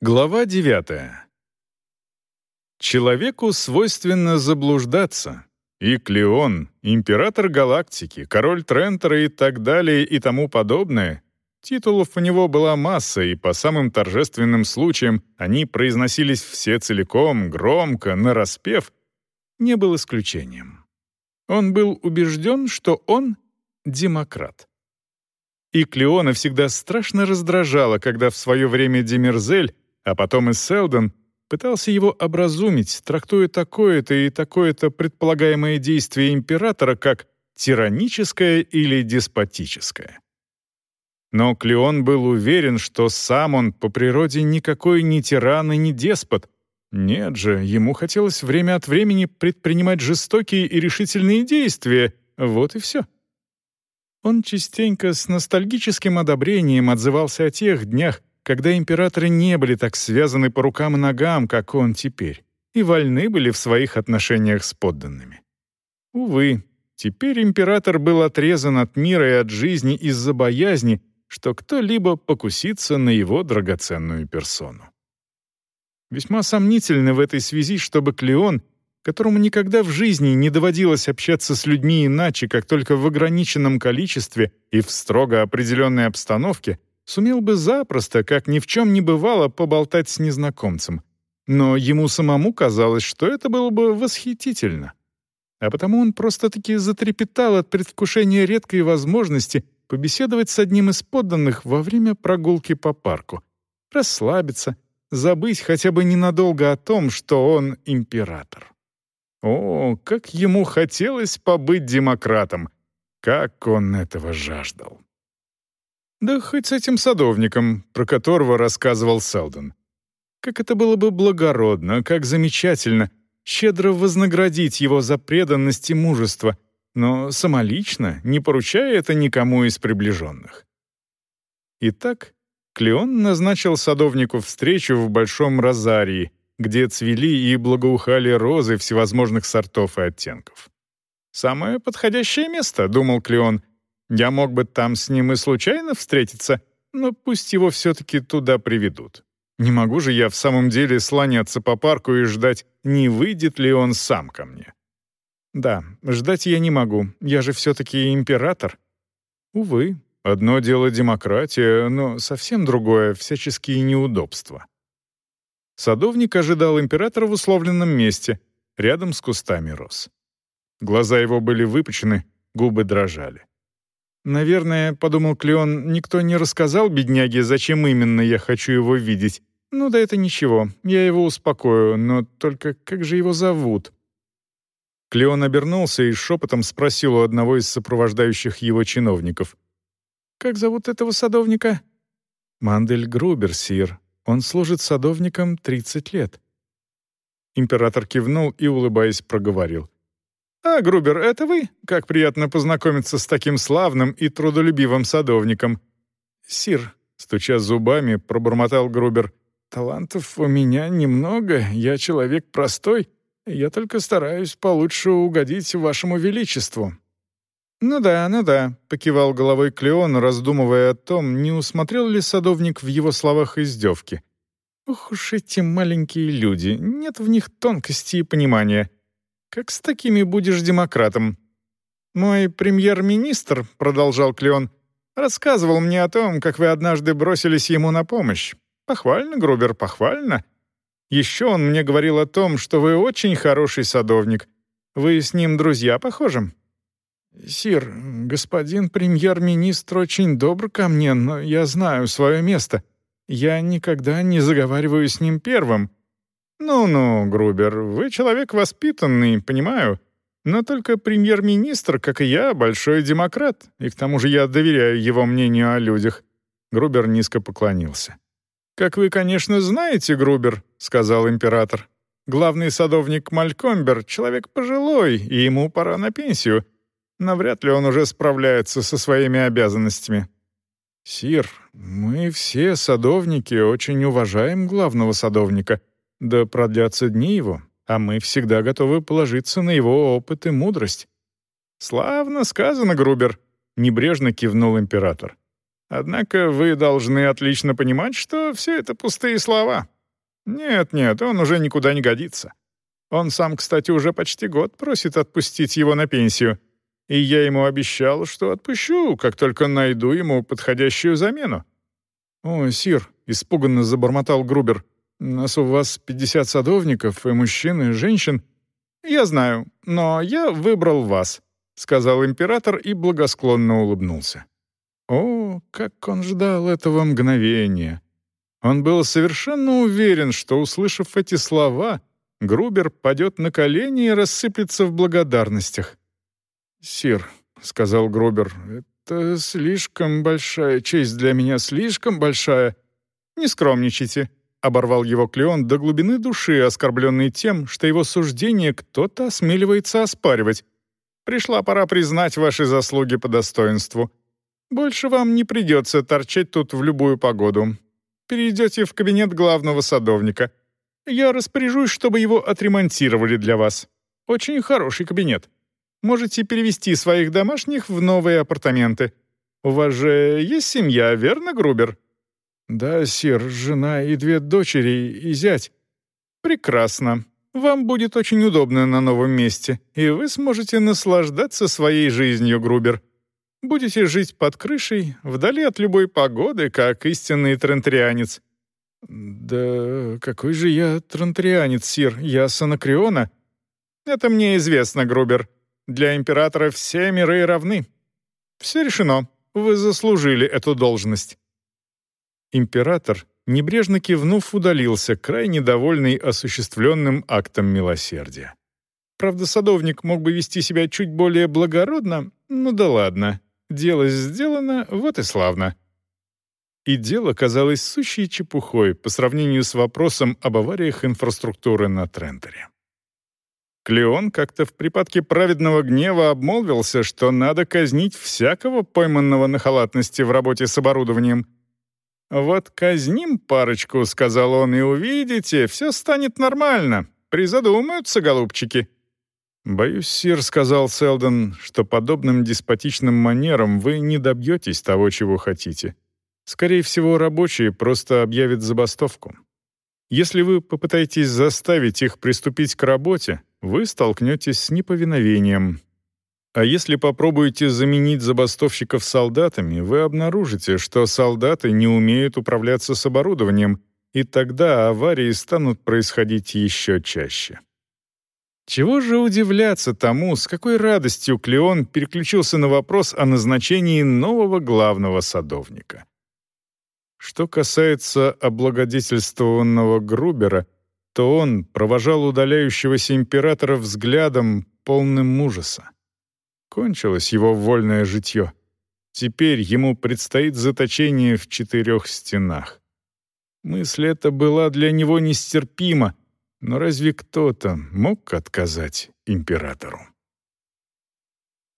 Глава 9. Человеку свойственно заблуждаться, и Клеон, император галактики, король Трентера и так далее и тому подобное, титулов у него была масса, и по самым торжественным случаям они произносились все целиком, громко, нараспев, не был исключением. Он был убежден, что он демократ. И Клеона всегда страшно раздражало, когда в свое время Демерзель а потом и Селдон пытался его образумить, трактуя такое-то и такое-то предполагаемое действие императора как тираническое или деспотическое. Но Клеон был уверен, что сам он по природе никакой не тиран и не деспот. Нет же, ему хотелось время от времени предпринимать жестокие и решительные действия, вот и все. Он частенько с ностальгическим одобрением отзывался о тех днях, когда императоры не были так связаны по рукам и ногам, как он теперь, и вольны были в своих отношениях с подданными. Увы, теперь император был отрезан от мира и от жизни из-за боязни, что кто-либо покусится на его драгоценную персону. Весьма сомнительно в этой связи, чтобы Клеон, которому никогда в жизни не доводилось общаться с людьми иначе, как только в ограниченном количестве и в строго определенной обстановке, сумел бы запросто, как ни в чем не бывало, поболтать с незнакомцем. Но ему самому казалось, что это было бы восхитительно. А потому он просто-таки затрепетал от предвкушения редкой возможности побеседовать с одним из подданных во время прогулки по парку, расслабиться, забыть хотя бы ненадолго о том, что он император. О, как ему хотелось побыть демократом! Как он этого жаждал! Да хоть с этим садовником, про которого рассказывал Селдон. Как это было бы благородно, как замечательно, щедро вознаградить его за преданность и мужество, но самолично, не поручая это никому из приближенных. Итак, Клеон назначил садовнику встречу в Большом Розарии, где цвели и благоухали розы всевозможных сортов и оттенков. «Самое подходящее место», — думал Клеон, я мог бы там с ним и случайно встретиться, но пусть его все-таки туда приведут. Не могу же я в самом деле слоняться по парку и ждать, не выйдет ли он сам ко мне. Да, ждать я не могу, я же все-таки император. Увы, одно дело демократия, но совсем другое — всяческие неудобства. Садовник ожидал императора в условленном месте, рядом с кустами роз. Глаза его были выпучены, губы дрожали. Наверное, подумал Клеон, никто не рассказал бедняге, зачем именно я хочу его видеть. Ну да это ничего, я его успокою, но только как же его зовут? Клеон обернулся и шепотом спросил у одного из сопровождающих его чиновников. «Как зовут этого садовника?» «Мандель Грубер, сир. Он служит садовником 30 лет». Император кивнул и, улыбаясь, проговорил. «А, Грубер, это вы? Как приятно познакомиться с таким славным и трудолюбивым садовником». «Сир», — стуча зубами, пробормотал Грубер, «талантов у меня немного, я человек простой, я только стараюсь получше угодить вашему величеству». «Ну да, ну да», — покивал головой Клеон, раздумывая о том, не усмотрел ли садовник в его словах издевки. «Ух уж эти маленькие люди, нет в них тонкости и понимания». Как с такими будешь демократом? Мой премьер-министр, продолжал Клеон, рассказывал мне о том, как вы однажды бросились ему на помощь. Похвально, Грубер, похвально. Еще он мне говорил о том, что вы очень хороший садовник. Вы с ним друзья, похожи? «Сир, господин премьер-министр очень добр ко мне, но я знаю свое место. Я никогда не заговариваю с ним первым. «Ну-ну, Грубер, вы человек воспитанный, понимаю. Но только премьер-министр, как и я, большой демократ, и к тому же я доверяю его мнению о людях». Грубер низко поклонился. «Как вы, конечно, знаете, Грубер», — сказал император, «главный садовник Малькомбер — человек пожилой, и ему пора на пенсию. Навряд ли он уже справляется со своими обязанностями». «Сир, мы все садовники очень уважаем главного садовника», да продлятся дни его, а мы всегда готовы положиться на его опыт и мудрость». «Славно сказано, Грубер», — небрежно кивнул император. Однако вы должны отлично понимать, что все это пустые слова. Нет-нет, он уже никуда не годится. Он сам, кстати, уже почти год просит отпустить его на пенсию. И я ему обещал, что отпущу, как только найду ему подходящую замену. «О, Сир», — испуганно забормотал Грубер, — «нас у вас 50 садовников, и мужчин, и женщин». «Я знаю, но я выбрал вас», — сказал император и благосклонно улыбнулся. О, как он ждал этого мгновения! Он был совершенно уверен, что, услышав эти слова, Грубер падет на колени и рассыплется в благодарностях. «Сир», — сказал Грубер, — «это слишком большая честь для меня, слишком большая». «Не скромничайте», — оборвал его Клеон до глубины души, оскорбленный тем, что его суждение кто-то осмеливается оспаривать. «Пришла пора признать ваши заслуги по достоинству. Больше вам не придется торчать тут в любую погоду. Перейдете в кабинет главного садовника. Я распоряжусь, чтобы его отремонтировали для вас. Очень хороший кабинет. Можете перевести своих домашних в новые апартаменты. У вас же есть семья, верно, Грубер?» «Да, сир, жена и две дочери, и зять». «Прекрасно. Вам будет очень удобно на новом месте, и вы сможете наслаждаться своей жизнью, Грубер. Будете жить под крышей, вдали от любой погоды, как истинный трентрианец». «Да какой же я трентрианец, сир? Я с Анакреона». «Это мне известно, Грубер. Для императора все миры равны. Все решено. Вы заслужили эту должность». Император, небрежно кивнув, удалился, крайне довольный осуществленным актом милосердия. Правда, садовник мог бы вести себя чуть более благородно, ну да ладно. Дело сделано, вот и славно. И дело казалось сущей чепухой по сравнению с вопросом об авариях инфраструктуры на Трентере. Клеон как-то в припадке праведного гнева обмолвился, что надо казнить всякого пойманного на халатности в работе с оборудованием. «Вот казним парочку», — сказал он, — «и увидите, все станет нормально. Призадумаются, голубчики». «Боюсь, сир», — сказал Селдон, — «что подобным деспотичным манерам вы не добьетесь того, чего хотите. Скорее всего, рабочие просто объявят забастовку. Если вы попытаетесь заставить их приступить к работе, вы столкнетесь с неповиновением. А если попробуете заменить забастовщиков солдатами, вы обнаружите, что солдаты не умеют управляться с оборудованием, и тогда аварии станут происходить еще чаще. Чего же удивляться тому, с какой радостью Клеон переключился на вопрос о назначении нового главного садовника. Что касается облагодетельствованного Грубера, то он провожал удаляющегося императора взглядом, полным ужаса. Кончилось его вольное житье. Теперь ему предстоит заточение в четырех стенах. Мысль эта была для него нестерпима, но разве кто-то мог отказать императору?